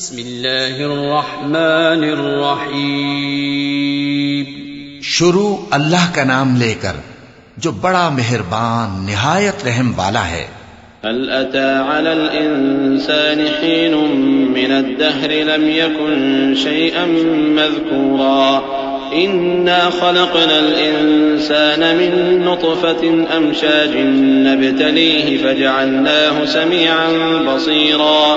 بسم الله الرحمن الرحيم شروع اللہ کا نام لے کر جو بڑا مہربان نہایت رحم والا ہے۔ هل أتى على الإنسان حين من الدهر لم يكن شيئا مذكورا؟ إنا خلقنا الإنسان من نطفة أمشاج نبتليه فجعلناه سميعا بصيرا.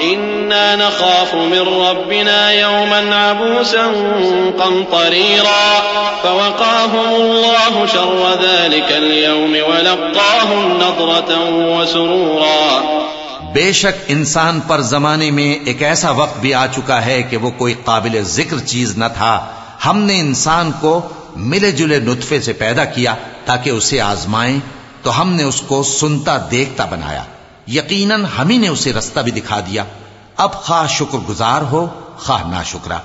إنا نخاف من ربنا يوما عبوسا قمطريرا فوقاهم الله شر ذلك اليوم ولقاهم نضرة وسرورا بے شک انسان پر زمانے میں ایک ایسا وقت بھی آ چکا ہے کہ وہ کوئی قابل ذکر چیز نہ تھا۔ ہم نے انسان کو ملے جلے نطفے سے پیدا کیا تاکہ اسے آزمائیں، تو ہم نے اس کو سنتا دیکھتا بنایا۔ یقیناً ہم ہی نے اسے رستہ بھی دکھا دیا۔ اب خواہ شکر گزار ہو، خواہ نہ شکرا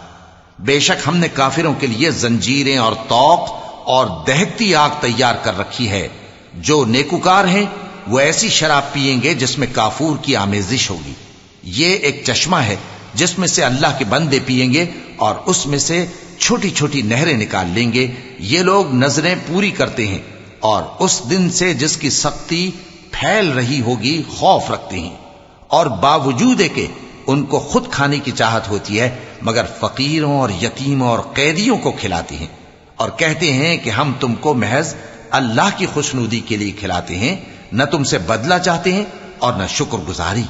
بے شک ہم نے کافروں کے لیے زنجیریں اور توق اور دہتی آگ تیار کر رکھی ہے۔ جو نیکوکار ہیں، وہ ایسی شراب پیئیں گے جس میں کافور کی آمیزش ہوگی۔ یہ ایک چشمہ ہے جس میں سے اللہ کے بندے پیئیں گے اور اس میں سے چھوٹی چھوٹی نہریں نکال لیں گے۔ یہ لوگ نظریں پوری کرتے ہیں اور اس دن سے جس کی سختی پھیل رہی ہوگی خوف رکھتے ہیں۔ اور باوجود کہ ان کو خود کھانے کی چاہت ہوتی ہے، مگر فقیروں اور یتیموں اور قیدیوں کو کھلاتے ہیں۔ اور کہتے ہیں کہ ہم تم کو محض اللہ کی خوشنودی کے لیے کھلاتے ہیں، نہ تم سے بدلہ چاہتے ہیں اور نہ شکر گزاری۔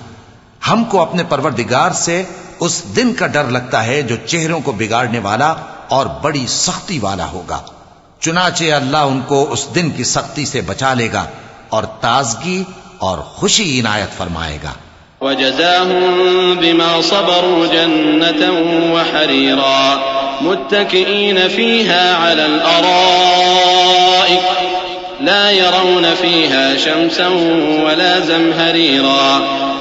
ہم کو اپنے پروردگار سے اس دن کا ڈر لگتا ہے جو چہروں کو بگاڑنے والا اور بڑی سختی والا ہوگا۔ چنانچہ اللہ ان کو اس دن کی سختی سے بچا لے گا۔ اور تازگی اور خوشی عنایت فرمائے گا وجزاهم بما صبروا جنة وحريرا متكئين فيها على الأرائك لا يرون فيها شمسا ولا زمهريرا.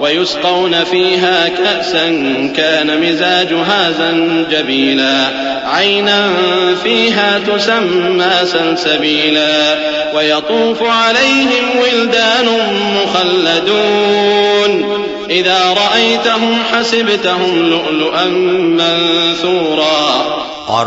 ويسقون فيها كأسا كان مزاجها زنجبيلا عينا فيها تسمى سلسبيلا. ويطوف عليهم ولدان مخلدون. إذا رأيتهم حسبتهم لؤلؤا منثورا. اور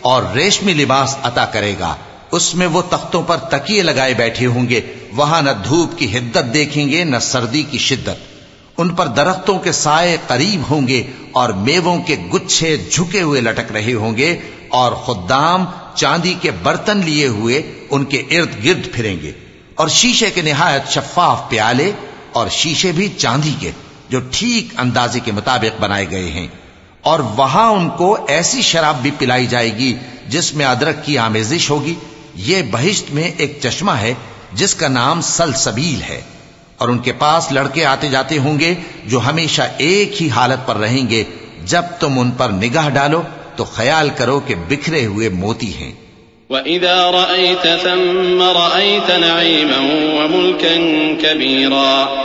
اور ریشمی لباس عطا کرے گا۔ اس میں وہ تختوں پر تکیے لگائے بیٹھے ہوں گے، وہاں نہ دھوپ کی حدت دیکھیں گے، نہ سردی کی شدت۔ ان پر درختوں کے سائے قریب ہوں گے اور میووں کے گچھے جھکے ہوئے لٹک رہے ہوں گے اور خدام چاندی کے برتن لیے ہوئے ان کے ارد گرد پھریں گے۔ اور شیشے کے نہایت شفاف پیالے اور شیشے بھی چاندی کے، جو ٹھیک اندازے کے مطابق بنائے گئے ہیں۔ اور وہاں ان کو ایسی شراب بھی پلائی جائے گی جس میں ادرک کی آمیزش ہوگی۔ یہ بہشت میں ایک چشمہ ہے جس کا نام سلسبیل ہے اور ان کے پاس لڑکے آتے جاتے ہوں گے جو ہمیشہ ایک ہی حالت پر رہیں گے۔ جب تم ان پر نگاہ ڈالو تو خیال کرو کہ بکھرے ہوئے موتی ہیں۔ وإذا رأيت ثم رأيت نعيما وملكا كبيرا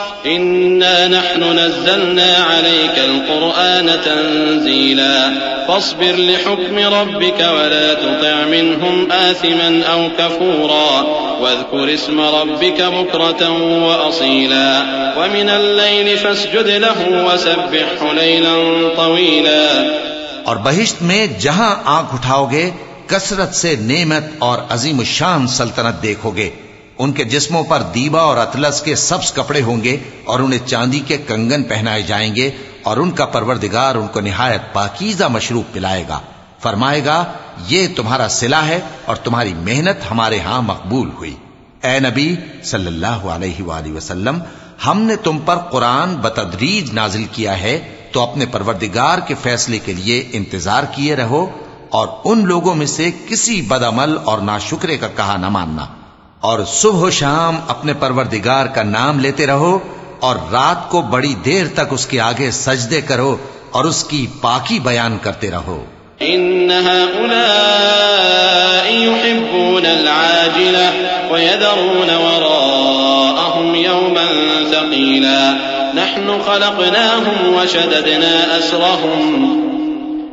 إنا نحن نزلنا عليك القرآن تنزيلا فاصبر لحكم ربك ولا تطع منهم آثما أو كفورا واذكر اسم ربك بكرة وأصيلا ومن الليل فاسجد له وسبحه ليلا طويلا اور بہشت میں جہاں آنکھ اٹھاؤ گے کثرت سے نعمت اور عظیم الشان سلطنت دیکھو گے۔ ان کے جسموں پر دیبا اور اطلس کے سبز کپڑے ہوں گے اور انہیں چاندی کے کنگن پہنائے جائیں گے اور ان کا پروردگار ان کو نہایت پاکیزہ مشروب پلائے گا۔ فرمائے گا، یہ تمہارا سلا ہے اور تمہاری محنت ہمارے ہاں مقبول ہوئی۔ اے نبی صلی اللہ علیہ وآلہ وسلم، ہم نے تم پر قرآن بتدریج نازل کیا ہے، تو اپنے پروردگار کے فیصلے کے لیے انتظار کیے رہو اور ان لوگوں میں سے کسی بدعمل اور ناشکرے کا کہا نہ ماننا۔ اور صبح و شام اپنے پروردگار کا نام لیتے رہو اور رات کو بڑی دیر تک اس کے آگے سجدے کرو اور اس کی پاکی بیان کرتے رہو۔ إن هؤلاء يحبون العاجلة ويذرون وراءهم يوما ثقيلا نحن خلقناهم وشددنا أسرهم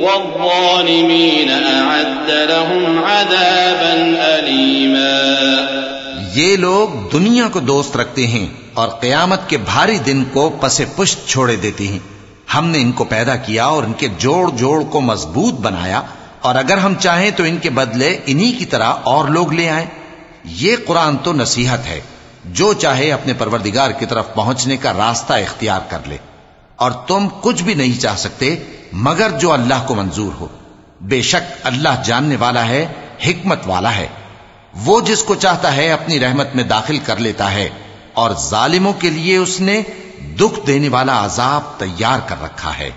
والظالمين أعد لهم عذابا أليما. یہ لوگ دنیا کو دوست رکھتے ہیں اور قیامت کے بھاری دن کو پس پشت چھوڑے دیتے ہیں۔ ہم نے ان کو پیدا کیا اور ان کے جوڑ جوڑ کو مضبوط بنایا۔ اور اگر ہم چاہیں تو ان کے بدلے انہی کی طرح اور لوگ لے آئیں۔ یہ قرآن تو نصیحت ہے۔ جو چاہے اپنے پروردگار کی طرف پہنچنے کا راستہ اختیار کر لے۔ اور تم کچھ بھی نہیں چاہ سکتے۔ مگر جو اللہ کو منظور ہو۔ بے شک اللہ جاننے والا ہے، حکمت والا ہے۔ وہ جس کو چاہتا ہے اپنی رحمت میں داخل کر لیتا ہے، اور ظالموں کے لیے اس نے دکھ دینے والا عذاب تیار کر رکھا ہے۔